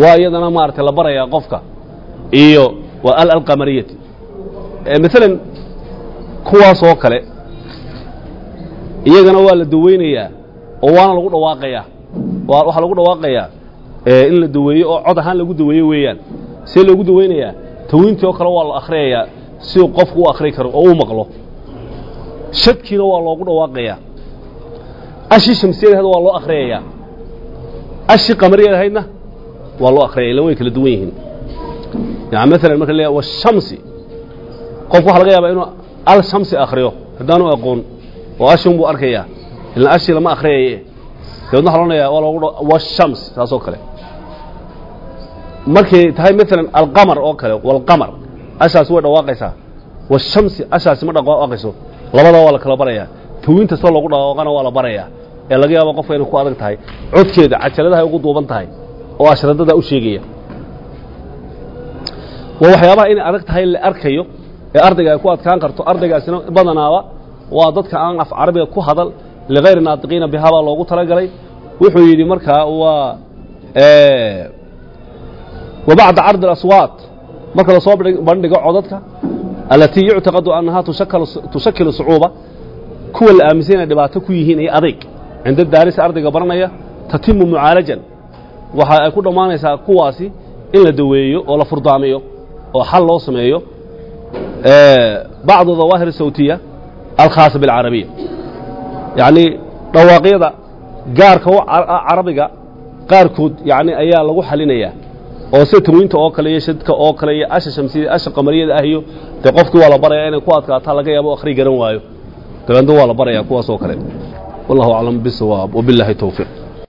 waa iyadana maaragtay la barayaa qofka iyo wa al alqamariyati maalan kuwaas oo kale iyagana waa la daweynayaa oo waana lagu dhawaaqayaa waxaa lagu dhawaaqayaa in la daweeyo oo cod ahaan lagu daweeyo weeyaan see loogu daweynayaa tawiintii oo kale waa la akhriyayaa siduu qofku u akhri karo oo u maqlo shadkiina waa loogu dhawaaqayaa ashii shamsiyadahayd waa loo akhriyayaa. Ashii qamariyadahaydna waa loo akhriyaya ila way kala duwan yihiin. Yani maalan marka la washamsi qofku waxa laga yaabaa inuu al shamsi akhriyo. Haddaanu aqoon oo ashi unbuu arkayaa. Ilan ashii lama akhriyaye. Dabeedna waxa loodhanayaa waa loogu washams saasoo kale. Markay tahay maalan alqamar oo kale walqamar. Ashaasi way dhawaaqaysaa. Washamsi ashaasi ma dhawaaqayso. Labadaa waa la kala barayaa tawiin kastoo lagu dhawaaqana waa la barayaa ee laga yaabo qofka inay ku adag tahay. Codkeeda cajaladahay ugu duuban tahay oo ashradada u sheegaya. Waa waxyaabaha inay adag tahay la arkayo ee ardayga ay ku adkaan karto. Ardaygaasina badanaaba waa dadka aan af carabiga ku hadal ligayri naatiqiina bihaa loogu talagalay. Wuxuu yidhi markaa waa wa bacda cardi اlaswaat marka la soo bandhigo codadka alatii yuctaqadu annahaa tushakilu sucuuba kuwa la aaminsan inay dhibaato ku yihiin iyo adayg cinda daarisa ardayga baranaya tatimu mucaalajan waxa ay ku dhammaanaysaa kuwaasi in la daweeyo oo la furdaamiyo oo xal loo sameeyo bacdu dawaahir sawtiya alkhaasa bilcarabiya. Yacnii dhawaaqyada gaarka u carabiga qaarkood yani ayaa lagu xalinayaa oo sida tanwiinta oo kale iyo shadka oo kale iyo asha shamsiyada asha qamariyada ah dee qofkii waa la baraya inay ku adkaataa laga yaabo akhri garan waayo dabeedna waa la barayaa kuwaas oo kale. Wallahu aclam bisawaab wabillahi towfiiq